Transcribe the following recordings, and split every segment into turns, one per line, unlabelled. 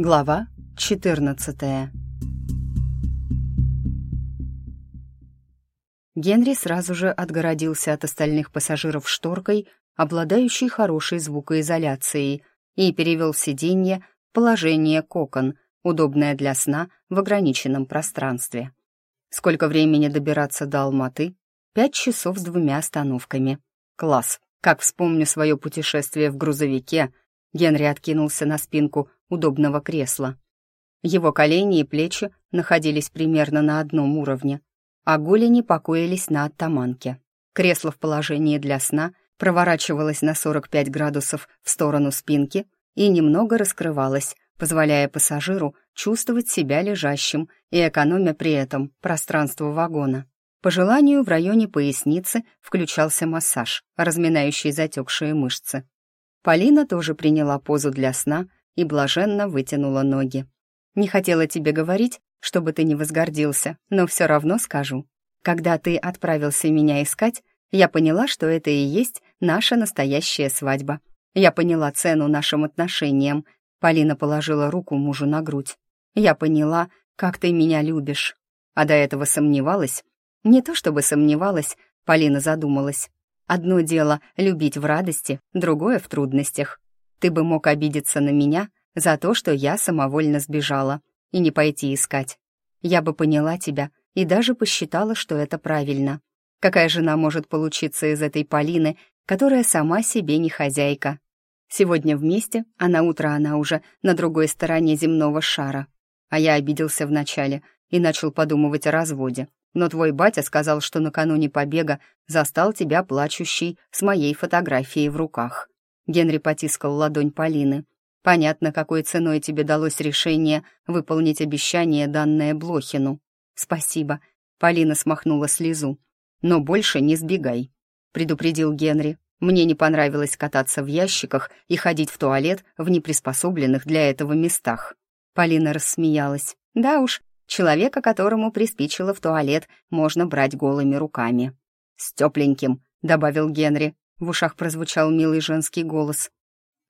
Глава 14 Генри сразу же отгородился от остальных пассажиров шторкой, обладающей хорошей звукоизоляцией, и перевел сиденье в положение кокон, удобное для сна в ограниченном пространстве. Сколько времени добираться до Алматы? Пять часов с двумя остановками. Класс. Как вспомню свое путешествие в грузовике, Генри откинулся на спинку удобного кресла. Его колени и плечи находились примерно на одном уровне, а голени покоились на оттаманке. Кресло в положении для сна проворачивалось на 45 градусов в сторону спинки и немного раскрывалось, позволяя пассажиру чувствовать себя лежащим и экономя при этом пространство вагона. По желанию в районе поясницы включался массаж, разминающий затекшие мышцы. Полина тоже приняла позу для сна и блаженно вытянула ноги. «Не хотела тебе говорить, чтобы ты не возгордился, но все равно скажу. Когда ты отправился меня искать, я поняла, что это и есть наша настоящая свадьба. Я поняла цену нашим отношениям. Полина положила руку мужу на грудь. Я поняла, как ты меня любишь. А до этого сомневалась, не то чтобы сомневалась, Полина задумалась. Одно дело — любить в радости, другое — в трудностях. Ты бы мог обидеться на меня за то, что я самовольно сбежала, и не пойти искать. Я бы поняла тебя и даже посчитала, что это правильно. Какая жена может получиться из этой Полины, которая сама себе не хозяйка? Сегодня вместе, а на утро она уже на другой стороне земного шара. А я обиделся вначале и начал подумывать о разводе. Но твой батя сказал, что накануне побега застал тебя плачущей с моей фотографией в руках». Генри потискал ладонь Полины. «Понятно, какой ценой тебе далось решение выполнить обещание, данное Блохину». «Спасибо», — Полина смахнула слезу. «Но больше не сбегай», — предупредил Генри. «Мне не понравилось кататься в ящиках и ходить в туалет в неприспособленных для этого местах». Полина рассмеялась. «Да уж, Человека, которому приспичило в туалет, можно брать голыми руками. «С тепленьким», — добавил Генри. В ушах прозвучал милый женский голос.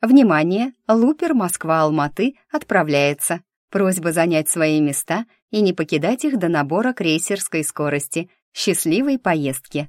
«Внимание! Лупер Москва-Алматы отправляется. Просьба занять свои места и не покидать их до набора крейсерской скорости. Счастливой поездки!»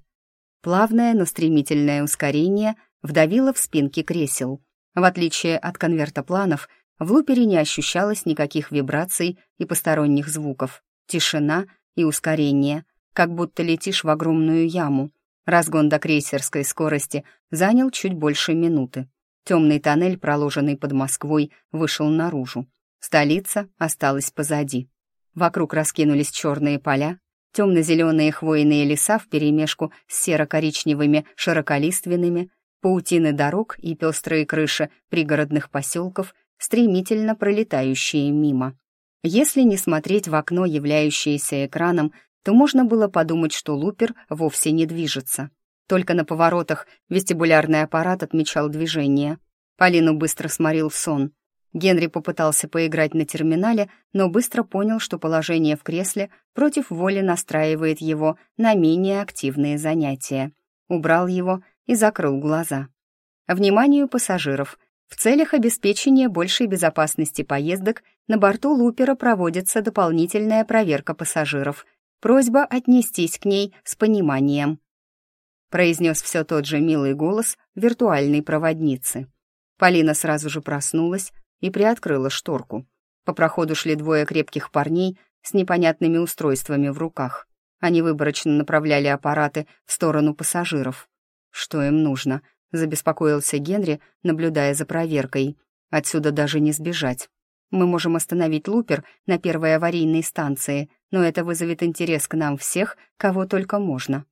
Плавное, но стремительное ускорение вдавило в спинки кресел. В отличие от конверта планов, в лупере не ощущалось никаких вибраций и посторонних звуков. Тишина и ускорение, как будто летишь в огромную яму. Разгон до крейсерской скорости занял чуть больше минуты. Темный тоннель, проложенный под Москвой, вышел наружу. Столица осталась позади. Вокруг раскинулись черные поля, темно-зеленые хвойные леса вперемешку с серо-коричневыми широколиственными, паутины дорог и пестрые крыши пригородных поселков стремительно пролетающие мимо. Если не смотреть в окно, являющееся экраном, то можно было подумать, что лупер вовсе не движется. Только на поворотах вестибулярный аппарат отмечал движение. Полину быстро сморил сон. Генри попытался поиграть на терминале, но быстро понял, что положение в кресле против воли настраивает его на менее активные занятия. Убрал его и закрыл глаза. Вниманию пассажиров — в целях обеспечения большей безопасности поездок на борту Лупера проводится дополнительная проверка пассажиров. Просьба отнестись к ней с пониманием. Произнес все тот же милый голос виртуальной проводницы. Полина сразу же проснулась и приоткрыла шторку. По проходу шли двое крепких парней с непонятными устройствами в руках. Они выборочно направляли аппараты в сторону пассажиров. Что им нужно? Забеспокоился Генри, наблюдая за проверкой. Отсюда даже не сбежать. Мы можем остановить лупер на первой аварийной станции, но это вызовет интерес к нам всех, кого только можно.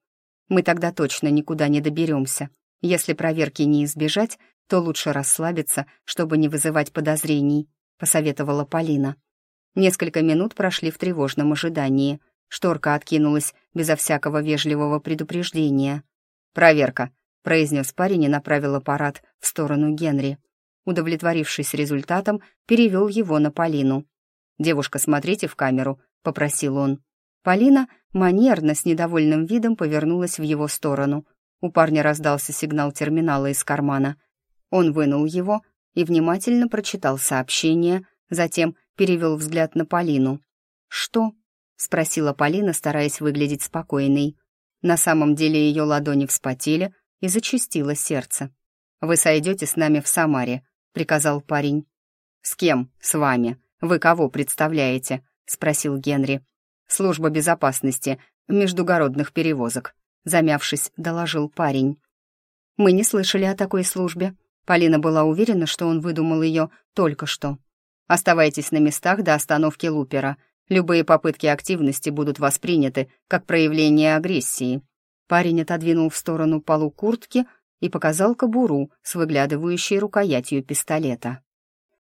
Мы тогда точно никуда не доберемся. Если проверки не избежать, то лучше расслабиться, чтобы не вызывать подозрений», — посоветовала Полина. Несколько минут прошли в тревожном ожидании. Шторка откинулась безо всякого вежливого предупреждения. «Проверка», произнес парень и направил аппарат в сторону Генри. Удовлетворившись результатом, перевел его на Полину. «Девушка, смотрите в камеру», — попросил он. Полина манерно, с недовольным видом повернулась в его сторону. У парня раздался сигнал терминала из кармана. Он вынул его и внимательно прочитал сообщение, затем перевел взгляд на Полину. «Что?» — спросила Полина, стараясь выглядеть спокойной. На самом деле ее ладони вспотели и зачастило сердце. «Вы сойдете с нами в Самаре», — приказал парень. «С кем? С вами? Вы кого представляете?» — спросил Генри. «Служба безопасности, междугородных перевозок», — замявшись, доложил парень. «Мы не слышали о такой службе». Полина была уверена, что он выдумал ее только что. «Оставайтесь на местах до остановки Лупера. Любые попытки активности будут восприняты как проявление агрессии». Парень отодвинул в сторону полу куртки и показал кобуру с выглядывающей рукоятью пистолета.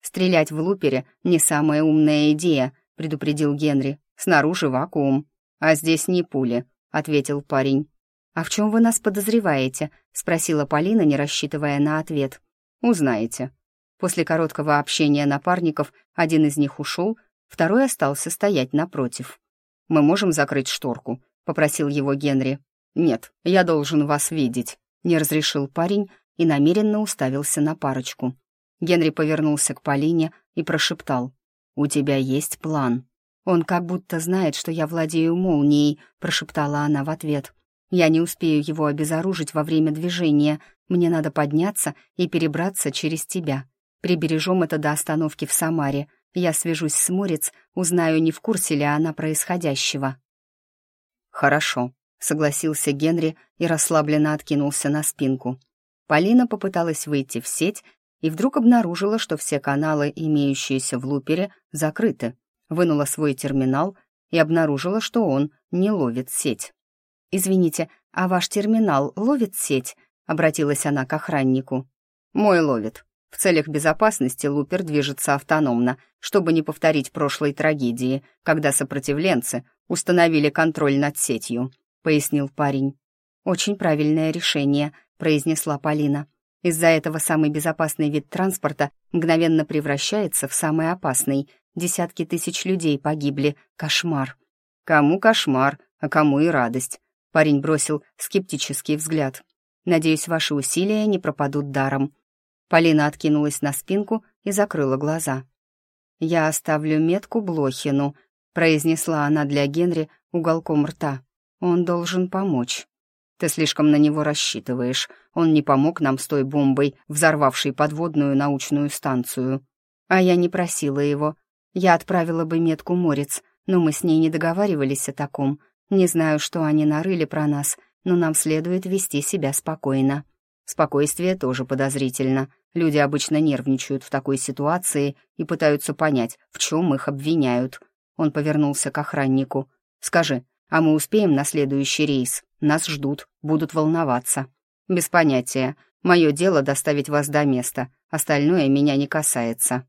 «Стрелять в лупере — не самая умная идея», — предупредил Генри. «Снаружи вакуум». «А здесь не пули», — ответил парень. «А в чем вы нас подозреваете?» — спросила Полина, не рассчитывая на ответ. «Узнаете». После короткого общения напарников один из них ушел, второй остался стоять напротив. «Мы можем закрыть шторку?» — попросил его Генри. «Нет, я должен вас видеть», — не разрешил парень и намеренно уставился на парочку. Генри повернулся к Полине и прошептал. «У тебя есть план». «Он как будто знает, что я владею молнией», — прошептала она в ответ. «Я не успею его обезоружить во время движения. Мне надо подняться и перебраться через тебя. Прибережем это до остановки в Самаре. Я свяжусь с Морец, узнаю, не в курсе ли она происходящего». «Хорошо», — согласился Генри и расслабленно откинулся на спинку. Полина попыталась выйти в сеть и вдруг обнаружила, что все каналы, имеющиеся в лупере, закрыты вынула свой терминал и обнаружила, что он не ловит сеть. «Извините, а ваш терминал ловит сеть?» — обратилась она к охраннику. «Мой ловит. В целях безопасности лупер движется автономно, чтобы не повторить прошлой трагедии, когда сопротивленцы установили контроль над сетью», — пояснил парень. «Очень правильное решение», — произнесла Полина. «Из-за этого самый безопасный вид транспорта мгновенно превращается в самый опасный, Десятки тысяч людей погибли. Кошмар. Кому кошмар, а кому и радость. Парень бросил скептический взгляд. Надеюсь, ваши усилия не пропадут даром. Полина откинулась на спинку и закрыла глаза. «Я оставлю метку Блохину», — произнесла она для Генри уголком рта. «Он должен помочь». «Ты слишком на него рассчитываешь. Он не помог нам с той бомбой, взорвавшей подводную научную станцию». «А я не просила его. Я отправила бы метку Морец, но мы с ней не договаривались о таком. Не знаю, что они нарыли про нас, но нам следует вести себя спокойно. Спокойствие тоже подозрительно. Люди обычно нервничают в такой ситуации и пытаются понять, в чем их обвиняют. Он повернулся к охраннику. «Скажи, а мы успеем на следующий рейс? Нас ждут, будут волноваться». «Без понятия. Мое дело доставить вас до места. Остальное меня не касается».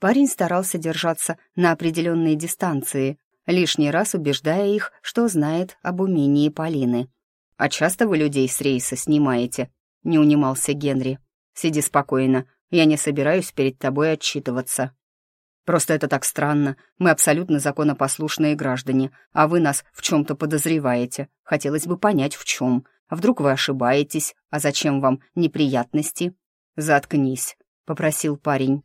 Парень старался держаться на определенной дистанции, лишний раз убеждая их, что знает об умении Полины. «А часто вы людей с рейса снимаете?» — не унимался Генри. «Сиди спокойно, я не собираюсь перед тобой отчитываться». «Просто это так странно. Мы абсолютно законопослушные граждане, а вы нас в чем-то подозреваете. Хотелось бы понять, в чем. А вдруг вы ошибаетесь? А зачем вам неприятности?» «Заткнись», — попросил парень.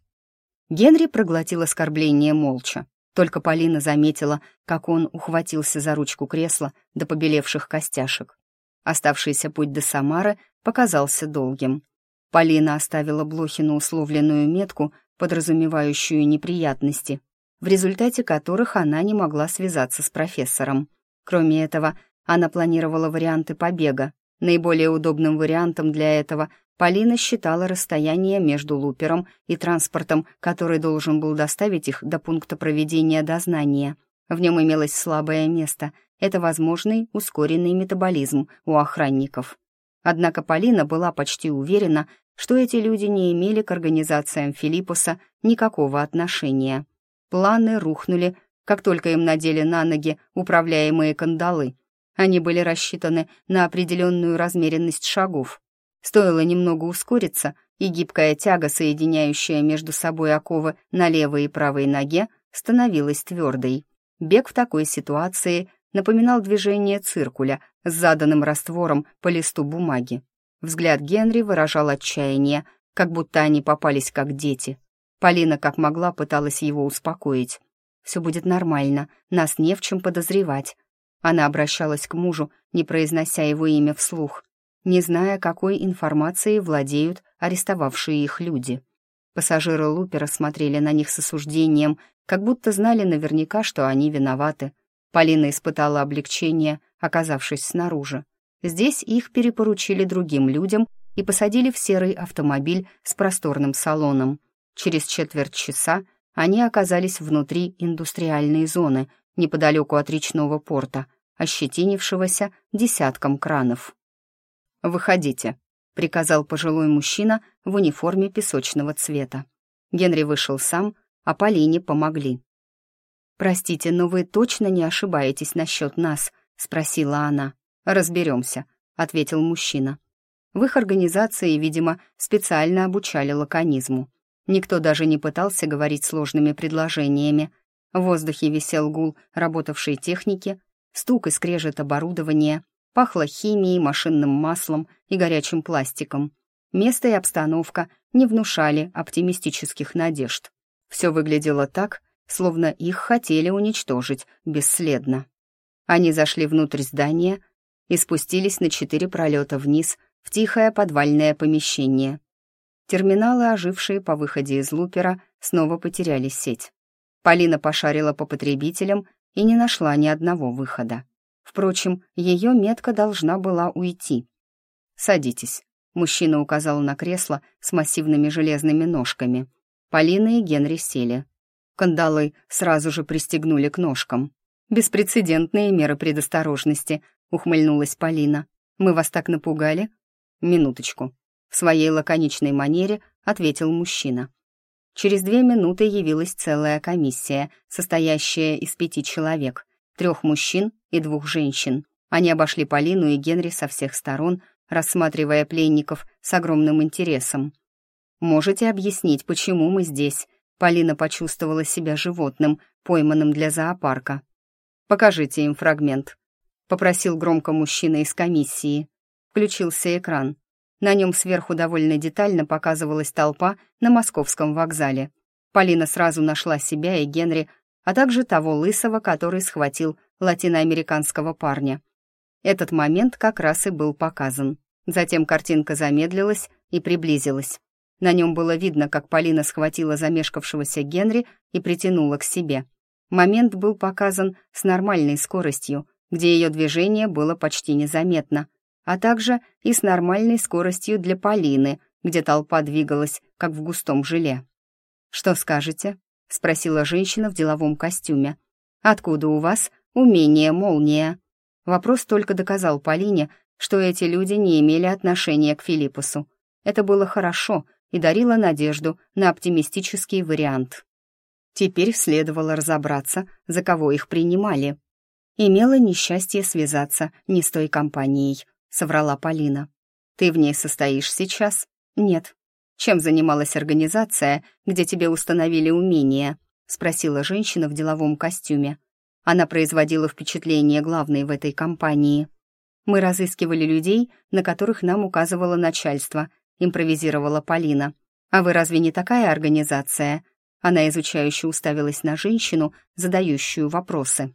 Генри проглотил оскорбление молча. Только Полина заметила, как он ухватился за ручку кресла до побелевших костяшек. Оставшийся путь до Самары показался долгим. Полина оставила Блохину условленную метку, подразумевающую неприятности, в результате которых она не могла связаться с профессором. Кроме этого, она планировала варианты побега. Наиболее удобным вариантом для этого Полина считала расстояние между лупером и транспортом, который должен был доставить их до пункта проведения дознания. В нем имелось слабое место — это возможный ускоренный метаболизм у охранников. Однако Полина была почти уверена, что эти люди не имели к организациям Филиппуса никакого отношения. Планы рухнули, как только им надели на ноги управляемые кандалы. Они были рассчитаны на определенную размеренность шагов, Стоило немного ускориться, и гибкая тяга, соединяющая между собой оковы на левой и правой ноге, становилась твердой. Бег в такой ситуации напоминал движение циркуля с заданным раствором по листу бумаги. Взгляд Генри выражал отчаяние, как будто они попались как дети. Полина как могла пыталась его успокоить. «Все будет нормально, нас не в чем подозревать». Она обращалась к мужу, не произнося его имя вслух, не зная, какой информацией владеют арестовавшие их люди. Пассажиры Лупера смотрели на них с осуждением, как будто знали наверняка, что они виноваты. Полина испытала облегчение, оказавшись снаружи. Здесь их перепоручили другим людям и посадили в серый автомобиль с просторным салоном. Через четверть часа они оказались внутри индустриальной зоны, неподалеку от речного порта, ощетинившегося десятком кранов. «Выходите», — приказал пожилой мужчина в униформе песочного цвета. Генри вышел сам, а Полине помогли. «Простите, но вы точно не ошибаетесь насчет нас?» — спросила она. «Разберемся», — ответил мужчина. В их организации, видимо, специально обучали лаконизму. Никто даже не пытался говорить сложными предложениями. В воздухе висел гул работавшей техники, стук и скрежет оборудования, пахло химией, машинным маслом и горячим пластиком. Место и обстановка не внушали оптимистических надежд. Все выглядело так, словно их хотели уничтожить бесследно. Они зашли внутрь здания и спустились на четыре пролета вниз в тихое подвальное помещение. Терминалы, ожившие по выходе из лупера, снова потеряли сеть. Полина пошарила по потребителям и не нашла ни одного выхода. Впрочем, ее метка должна была уйти. «Садитесь», — мужчина указал на кресло с массивными железными ножками. Полина и Генри сели. Кандалы сразу же пристегнули к ножкам. «Беспрецедентные меры предосторожности», — ухмыльнулась Полина. «Мы вас так напугали?» «Минуточку», — в своей лаконичной манере ответил мужчина. Через две минуты явилась целая комиссия, состоящая из пяти человек, трех мужчин и двух женщин. Они обошли Полину и Генри со всех сторон, рассматривая пленников с огромным интересом. «Можете объяснить, почему мы здесь?» Полина почувствовала себя животным, пойманным для зоопарка. «Покажите им фрагмент», — попросил громко мужчина из комиссии. Включился экран. На нем сверху довольно детально показывалась толпа на московском вокзале. Полина сразу нашла себя и Генри, а также того лысого, который схватил латиноамериканского парня. Этот момент как раз и был показан. Затем картинка замедлилась и приблизилась. На нем было видно, как Полина схватила замешкавшегося Генри и притянула к себе. Момент был показан с нормальной скоростью, где ее движение было почти незаметно, а также и с нормальной скоростью для Полины, где толпа двигалась, как в густом желе. «Что скажете?» — спросила женщина в деловом костюме. «Откуда у вас умение молния?» Вопрос только доказал Полине, что эти люди не имели отношения к Филиппусу. Это было хорошо, и дарила надежду на оптимистический вариант. Теперь следовало разобраться, за кого их принимали. «Имела несчастье связаться не с той компанией», — соврала Полина. «Ты в ней состоишь сейчас?» «Нет». «Чем занималась организация, где тебе установили умения?» — спросила женщина в деловом костюме. Она производила впечатление главной в этой компании. «Мы разыскивали людей, на которых нам указывало начальство», импровизировала Полина. «А вы разве не такая организация?» Она изучающе уставилась на женщину, задающую вопросы.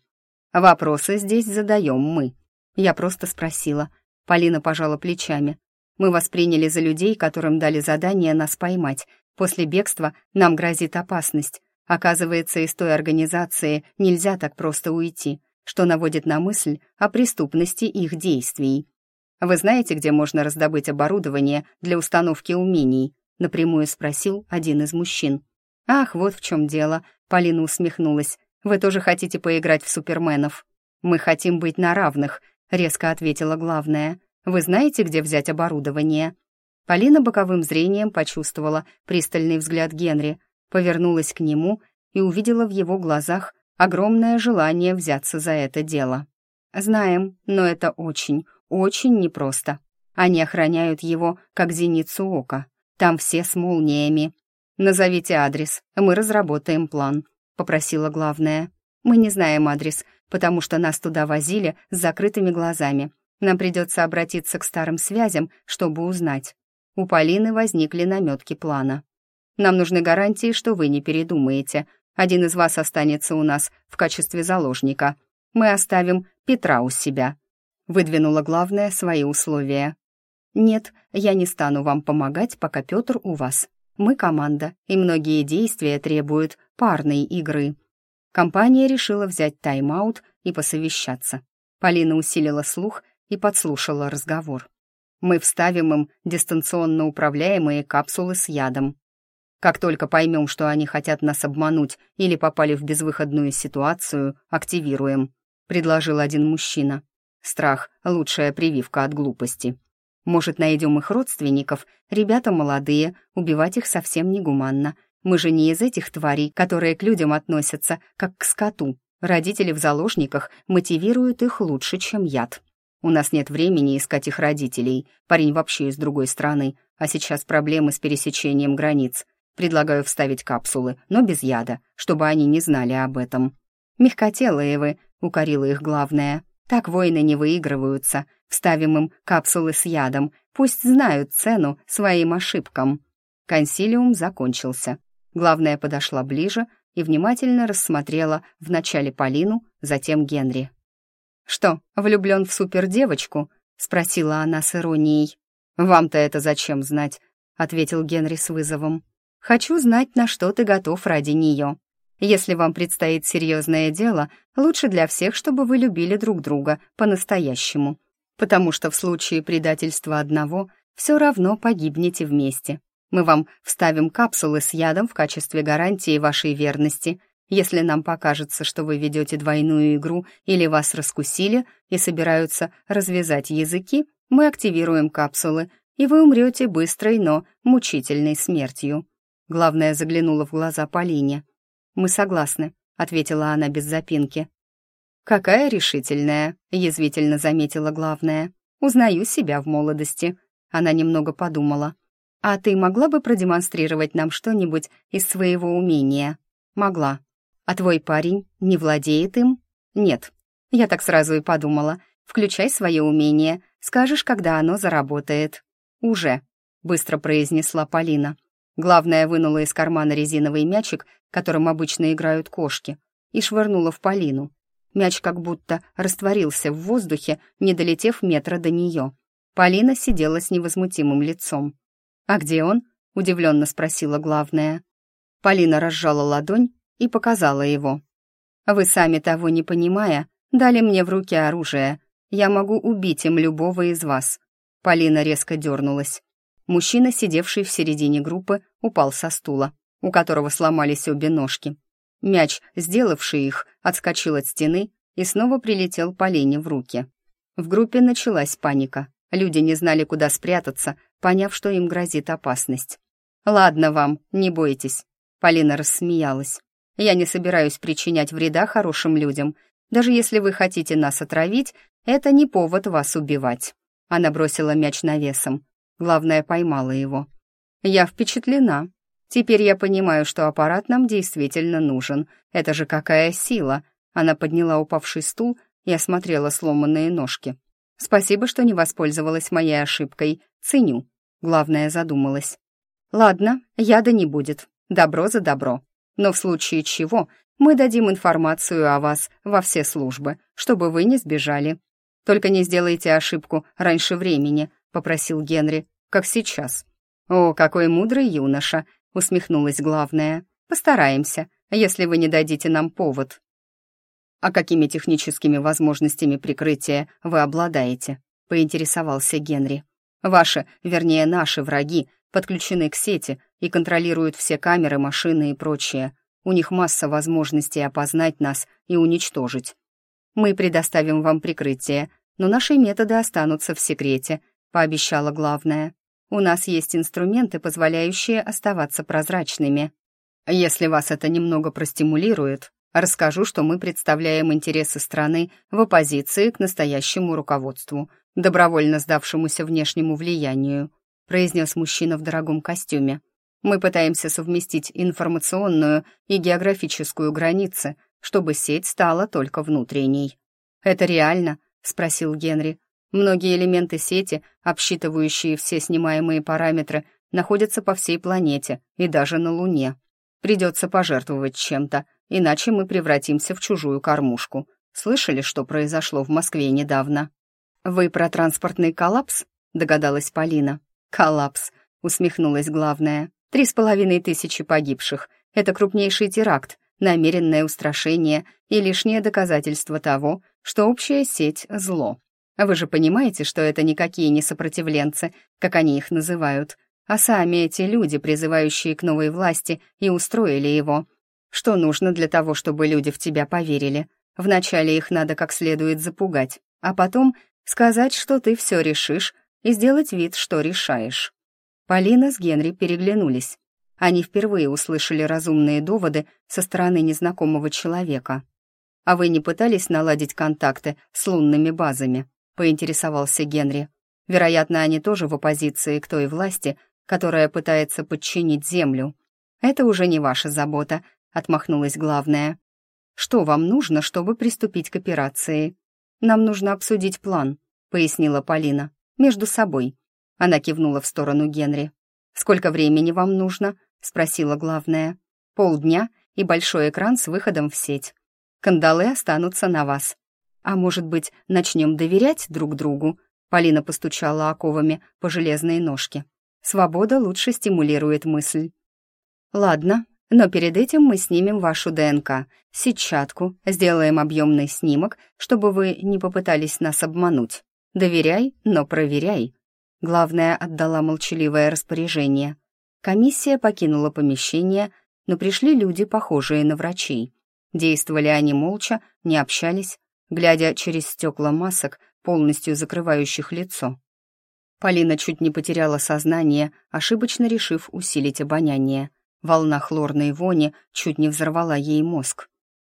«Вопросы здесь задаем мы». Я просто спросила. Полина пожала плечами. «Мы вас приняли за людей, которым дали задание нас поймать. После бегства нам грозит опасность. Оказывается, из той организации нельзя так просто уйти, что наводит на мысль о преступности их действий. «Вы знаете, где можно раздобыть оборудование для установки умений?» — напрямую спросил один из мужчин. «Ах, вот в чем дело», — Полина усмехнулась. «Вы тоже хотите поиграть в суперменов?» «Мы хотим быть на равных», — резко ответила главная. «Вы знаете, где взять оборудование?» Полина боковым зрением почувствовала пристальный взгляд Генри, повернулась к нему и увидела в его глазах огромное желание взяться за это дело. «Знаем, но это очень, очень непросто. Они охраняют его, как зеницу ока. Там все с молниями. «Назовите адрес, мы разработаем план», — попросила главная. «Мы не знаем адрес, потому что нас туда возили с закрытыми глазами. Нам придется обратиться к старым связям, чтобы узнать». У Полины возникли наметки плана. Нам нужны гарантии, что вы не передумаете. Один из вас останется у нас в качестве заложника. Мы оставим Петра у себя». Выдвинула главное свои условия. «Нет, я не стану вам помогать, пока Петр у вас. Мы команда, и многие действия требуют парной игры». Компания решила взять тайм-аут и посовещаться. Полина усилила слух и подслушала разговор. «Мы вставим им дистанционно управляемые капсулы с ядом. Как только поймем, что они хотят нас обмануть или попали в безвыходную ситуацию, активируем», — предложил один мужчина. «Страх — лучшая прививка от глупости. Может, найдем их родственников? Ребята молодые, убивать их совсем негуманно. Мы же не из этих тварей, которые к людям относятся, как к скоту. Родители в заложниках мотивируют их лучше, чем яд. У нас нет времени искать их родителей. Парень вообще из другой страны, а сейчас проблемы с пересечением границ. Предлагаю вставить капсулы, но без яда, чтобы они не знали об этом. «Мягкотелые вы», — укорила их главное. «Так войны не выигрываются. Вставим им капсулы с ядом. Пусть знают цену своим ошибкам». Консилиум закончился. Главная подошла ближе и внимательно рассмотрела вначале Полину, затем Генри. «Что, влюблен в супердевочку?» — спросила она с иронией. «Вам-то это зачем знать?» — ответил Генри с вызовом. Хочу знать, на что ты готов ради нее. Если вам предстоит серьезное дело, лучше для всех, чтобы вы любили друг друга по-настоящему. Потому что в случае предательства одного все равно погибнете вместе. Мы вам вставим капсулы с ядом в качестве гарантии вашей верности. Если нам покажется, что вы ведете двойную игру или вас раскусили и собираются развязать языки, мы активируем капсулы, и вы умрете быстрой, но мучительной смертью. Главное, заглянула в глаза Полине. «Мы согласны», — ответила она без запинки. «Какая решительная», — язвительно заметила главная. «Узнаю себя в молодости». Она немного подумала. «А ты могла бы продемонстрировать нам что-нибудь из своего умения?» «Могла. А твой парень не владеет им?» «Нет». Я так сразу и подумала. «Включай свое умение. Скажешь, когда оно заработает». «Уже», — быстро произнесла Полина. Главное вынула из кармана резиновый мячик, которым обычно играют кошки, и швырнула в Полину. Мяч как будто растворился в воздухе, не долетев метра до нее. Полина сидела с невозмутимым лицом. «А где он?» — удивленно спросила главная. Полина разжала ладонь и показала его. «Вы сами того не понимая, дали мне в руки оружие. Я могу убить им любого из вас». Полина резко дернулась. Мужчина, сидевший в середине группы, упал со стула, у которого сломались обе ножки. Мяч, сделавший их, отскочил от стены и снова прилетел Полине в руки. В группе началась паника. Люди не знали, куда спрятаться, поняв, что им грозит опасность. «Ладно вам, не бойтесь», — Полина рассмеялась. «Я не собираюсь причинять вреда хорошим людям. Даже если вы хотите нас отравить, это не повод вас убивать». Она бросила мяч навесом. Главное, поймала его. «Я впечатлена. Теперь я понимаю, что аппарат нам действительно нужен. Это же какая сила!» Она подняла упавший стул и осмотрела сломанные ножки. «Спасибо, что не воспользовалась моей ошибкой. Ценю». Главное, задумалась. «Ладно, яда не будет. Добро за добро. Но в случае чего мы дадим информацию о вас во все службы, чтобы вы не сбежали. Только не сделайте ошибку раньше времени», — попросил Генри, — «как сейчас». «О, какой мудрый юноша!» — усмехнулась главная. «Постараемся, если вы не дадите нам повод». «А какими техническими возможностями прикрытия вы обладаете?» — поинтересовался Генри. «Ваши, вернее, наши враги подключены к сети и контролируют все камеры, машины и прочее. У них масса возможностей опознать нас и уничтожить. Мы предоставим вам прикрытие, но наши методы останутся в секрете, пообещала главная. У нас есть инструменты, позволяющие оставаться прозрачными. Если вас это немного простимулирует, расскажу, что мы представляем интересы страны в оппозиции к настоящему руководству, добровольно сдавшемуся внешнему влиянию, произнес мужчина в дорогом костюме. Мы пытаемся совместить информационную и географическую границы, чтобы сеть стала только внутренней. «Это реально?» — спросил Генри. Многие элементы сети, обсчитывающие все снимаемые параметры, находятся по всей планете и даже на Луне. Придется пожертвовать чем-то, иначе мы превратимся в чужую кормушку. Слышали, что произошло в Москве недавно?» «Вы про транспортный коллапс?» — догадалась Полина. «Коллапс», — усмехнулась главная. «Три с половиной тысячи погибших. Это крупнейший теракт, намеренное устрашение и лишнее доказательство того, что общая сеть — зло. Вы же понимаете, что это никакие не сопротивленцы, как они их называют, а сами эти люди, призывающие к новой власти, и устроили его. Что нужно для того, чтобы люди в тебя поверили? Вначале их надо как следует запугать, а потом сказать, что ты все решишь, и сделать вид, что решаешь. Полина с Генри переглянулись. Они впервые услышали разумные доводы со стороны незнакомого человека. «А вы не пытались наладить контакты с лунными базами?» — поинтересовался Генри. «Вероятно, они тоже в оппозиции к той власти, которая пытается подчинить Землю. Это уже не ваша забота», — отмахнулась главная. «Что вам нужно, чтобы приступить к операции?» «Нам нужно обсудить план», — пояснила Полина. «Между собой». Она кивнула в сторону Генри. «Сколько времени вам нужно?» — спросила главная. «Полдня и большой экран с выходом в сеть. Кандалы останутся на вас. А может быть, начнем доверять друг другу?» Полина постучала оковами по железной ножке. «Свобода лучше стимулирует мысль». «Ладно, но перед этим мы снимем вашу ДНК, сетчатку, сделаем объемный снимок, чтобы вы не попытались нас обмануть. Доверяй, но проверяй». Главное отдала молчаливое распоряжение — Комиссия покинула помещение, но пришли люди, похожие на врачей. Действовали они молча, не общались, глядя через стекла масок, полностью закрывающих лицо. Полина чуть не потеряла сознание, ошибочно решив усилить обоняние. Волна хлорной вони чуть не взорвала ей мозг.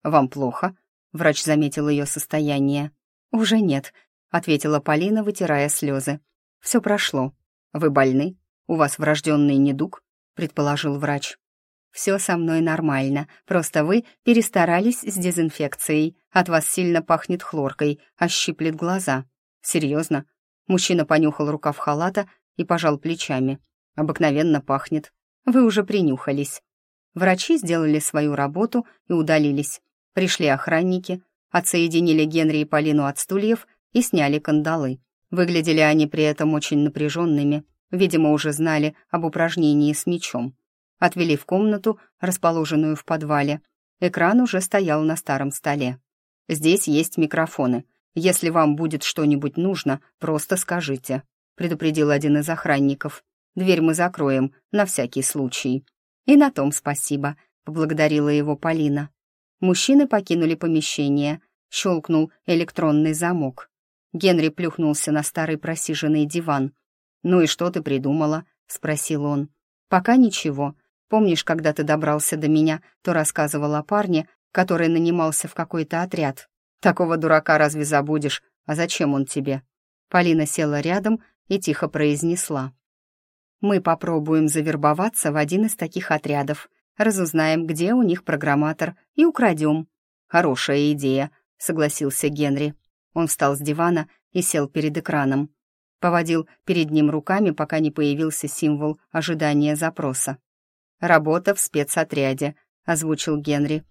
«Вам плохо?» — врач заметил ее состояние. «Уже нет», — ответила Полина, вытирая слезы. «Все прошло. Вы больны?» «У вас врожденный недуг?» — предположил врач. «Все со мной нормально, просто вы перестарались с дезинфекцией. От вас сильно пахнет хлоркой, а щиплет глаза. Серьезно?» Мужчина понюхал рукав халата и пожал плечами. «Обыкновенно пахнет. Вы уже принюхались». Врачи сделали свою работу и удалились. Пришли охранники, отсоединили Генри и Полину от стульев и сняли кандалы. Выглядели они при этом очень напряженными. Видимо, уже знали об упражнении с мечом. Отвели в комнату, расположенную в подвале. Экран уже стоял на старом столе. «Здесь есть микрофоны. Если вам будет что-нибудь нужно, просто скажите», — предупредил один из охранников. «Дверь мы закроем, на всякий случай». «И на том спасибо», — поблагодарила его Полина. Мужчины покинули помещение. Щелкнул электронный замок. Генри плюхнулся на старый просиженный диван. «Ну и что ты придумала?» — спросил он. «Пока ничего. Помнишь, когда ты добрался до меня, то рассказывал о парне, который нанимался в какой-то отряд. Такого дурака разве забудешь? А зачем он тебе?» Полина села рядом и тихо произнесла. «Мы попробуем завербоваться в один из таких отрядов, разузнаем, где у них программатор, и украдем». «Хорошая идея», — согласился Генри. Он встал с дивана и сел перед экраном поводил перед ним руками, пока не появился символ ожидания запроса. «Работа в спецотряде», — озвучил Генри.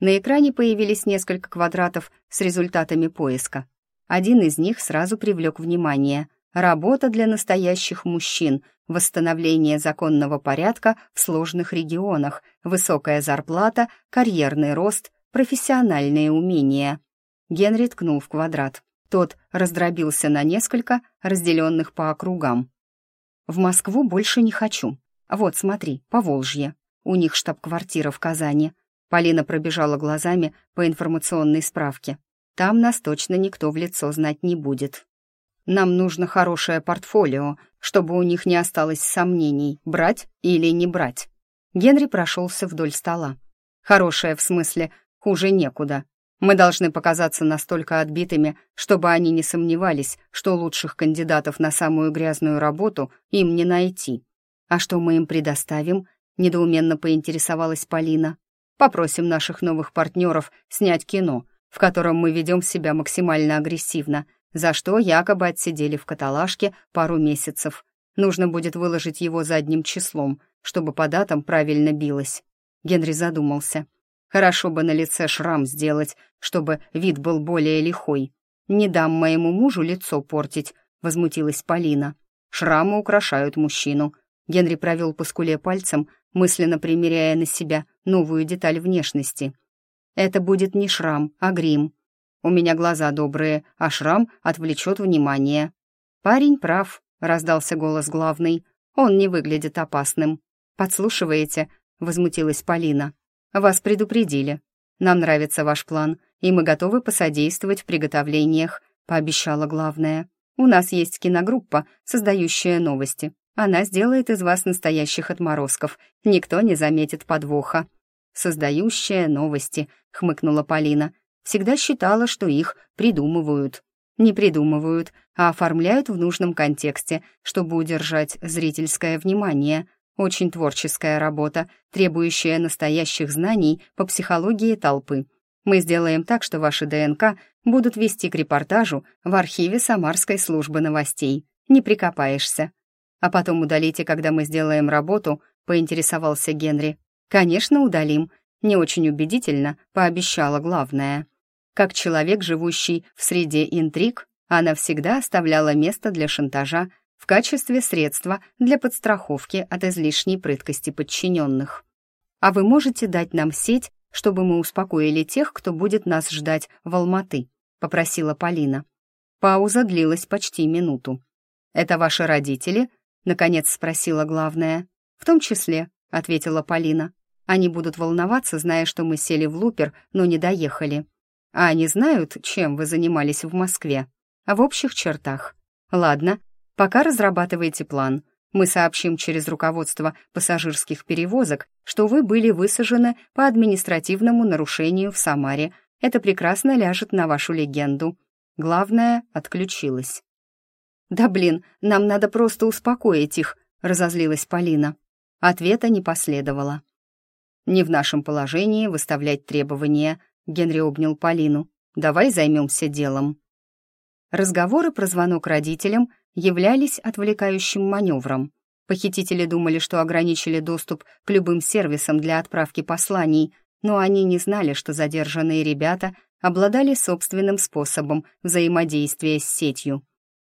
На экране появились несколько квадратов с результатами поиска. Один из них сразу привлек внимание. «Работа для настоящих мужчин», восстановление законного порядка в сложных регионах, высокая зарплата, карьерный рост, профессиональные умения. Генри ткнул в квадрат. Тот раздробился на несколько, разделенных по округам. «В Москву больше не хочу. Вот, смотри, Поволжье. У них штаб-квартира в Казани». Полина пробежала глазами по информационной справке. «Там нас точно никто в лицо знать не будет. Нам нужно хорошее портфолио, чтобы у них не осталось сомнений, брать или не брать». Генри прошелся вдоль стола. «Хорошее в смысле, хуже некуда. Мы должны показаться настолько отбитыми, чтобы они не сомневались, что лучших кандидатов на самую грязную работу им не найти. А что мы им предоставим? Недоуменно поинтересовалась Полина. Попросим наших новых партнеров снять кино, в котором мы ведем себя максимально агрессивно, за что якобы отсидели в каталажке пару месяцев. Нужно будет выложить его задним числом, чтобы по датам правильно билось. Генри задумался. Хорошо бы на лице шрам сделать, чтобы вид был более лихой. «Не дам моему мужу лицо портить», — возмутилась Полина. «Шрамы украшают мужчину». Генри провел по скуле пальцем, мысленно примеряя на себя новую деталь внешности. «Это будет не шрам, а грим. У меня глаза добрые, а шрам отвлечет внимание». «Парень прав», — раздался голос главный. «Он не выглядит опасным». «Подслушиваете?» — возмутилась Полина. «Вас предупредили. Нам нравится ваш план, и мы готовы посодействовать в приготовлениях», — пообещала главная. «У нас есть киногруппа, создающая новости. Она сделает из вас настоящих отморозков. Никто не заметит подвоха». «Создающая новости», — хмыкнула Полина. «Всегда считала, что их придумывают». Не придумывают, а оформляют в нужном контексте, чтобы удержать зрительское внимание. Очень творческая работа, требующая настоящих знаний по психологии толпы. Мы сделаем так, что ваши ДНК будут вести к репортажу в архиве Самарской службы новостей. Не прикопаешься. А потом удалите, когда мы сделаем работу, поинтересовался Генри. Конечно, удалим. Не очень убедительно, пообещала главная. Как человек, живущий в среде интриг, она всегда оставляла место для шантажа в качестве средства для подстраховки от излишней прыткости подчиненных. А вы можете дать нам сеть, чтобы мы успокоили тех, кто будет нас ждать в Алматы?» — попросила Полина. Пауза длилась почти минуту. «Это ваши родители?» — наконец спросила главная. «В том числе», — ответила Полина. «Они будут волноваться, зная, что мы сели в лупер, но не доехали. А они знают, чем вы занимались в Москве? А в общих чертах. Ладно, Пока разрабатывайте план. Мы сообщим через руководство пассажирских перевозок, что вы были высажены по административному нарушению в Самаре. Это прекрасно ляжет на вашу легенду. Главное, отключилась. «Да блин, нам надо просто успокоить их», — разозлилась Полина. Ответа не последовало. «Не в нашем положении выставлять требования», — Генри обнял Полину. «Давай займемся делом». Разговоры про звонок родителям являлись отвлекающим маневром. Похитители думали, что ограничили доступ к любым сервисам для отправки посланий, но они не знали, что задержанные ребята обладали собственным способом взаимодействия с сетью.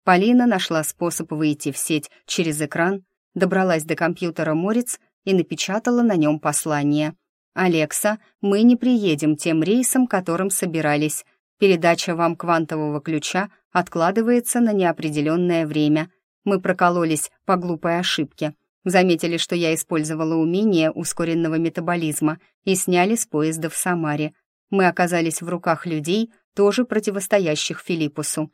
Полина нашла способ выйти в сеть через экран, добралась до компьютера Морец и напечатала на нем послание. «Алекса, мы не приедем тем рейсом, которым собирались. Передача вам квантового ключа откладывается на неопределенное время. Мы прокололись по глупой ошибке. Заметили, что я использовала умение ускоренного метаболизма и сняли с поезда в Самаре. Мы оказались в руках людей, тоже противостоящих Филиппусу.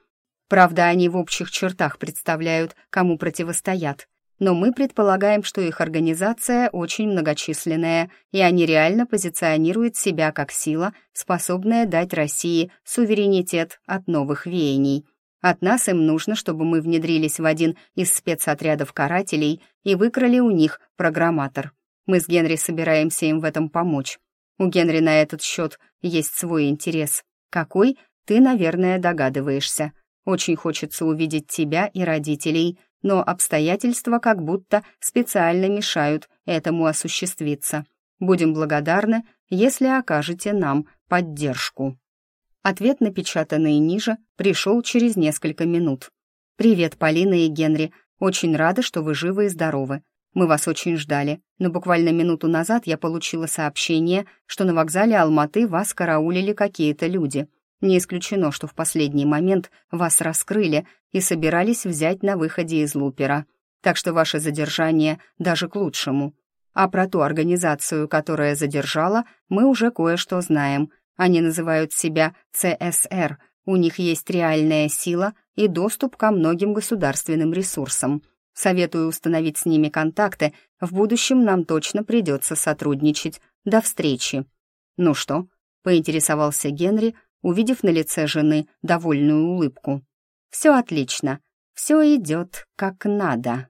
Правда, они в общих чертах представляют, кому противостоят но мы предполагаем, что их организация очень многочисленная, и они реально позиционируют себя как сила, способная дать России суверенитет от новых веяний. От нас им нужно, чтобы мы внедрились в один из спецотрядов карателей и выкрали у них программатор. Мы с Генри собираемся им в этом помочь. У Генри на этот счет есть свой интерес. Какой, ты, наверное, догадываешься. Очень хочется увидеть тебя и родителей — но обстоятельства как будто специально мешают этому осуществиться. Будем благодарны, если окажете нам поддержку». Ответ, напечатанный ниже, пришел через несколько минут. «Привет, Полина и Генри. Очень рада, что вы живы и здоровы. Мы вас очень ждали, но буквально минуту назад я получила сообщение, что на вокзале Алматы вас караулили какие-то люди. Не исключено, что в последний момент вас раскрыли и собирались взять на выходе из Лупера. Так что ваше задержание даже к лучшему. А про ту организацию, которая задержала, мы уже кое-что знаем. Они называют себя ЦСР. У них есть реальная сила и доступ ко многим государственным ресурсам. Советую установить с ними контакты. В будущем нам точно придется сотрудничать. До встречи. Ну что? Поинтересовался Генри, увидев на лице жены довольную улыбку. «Все отлично, все идет как надо».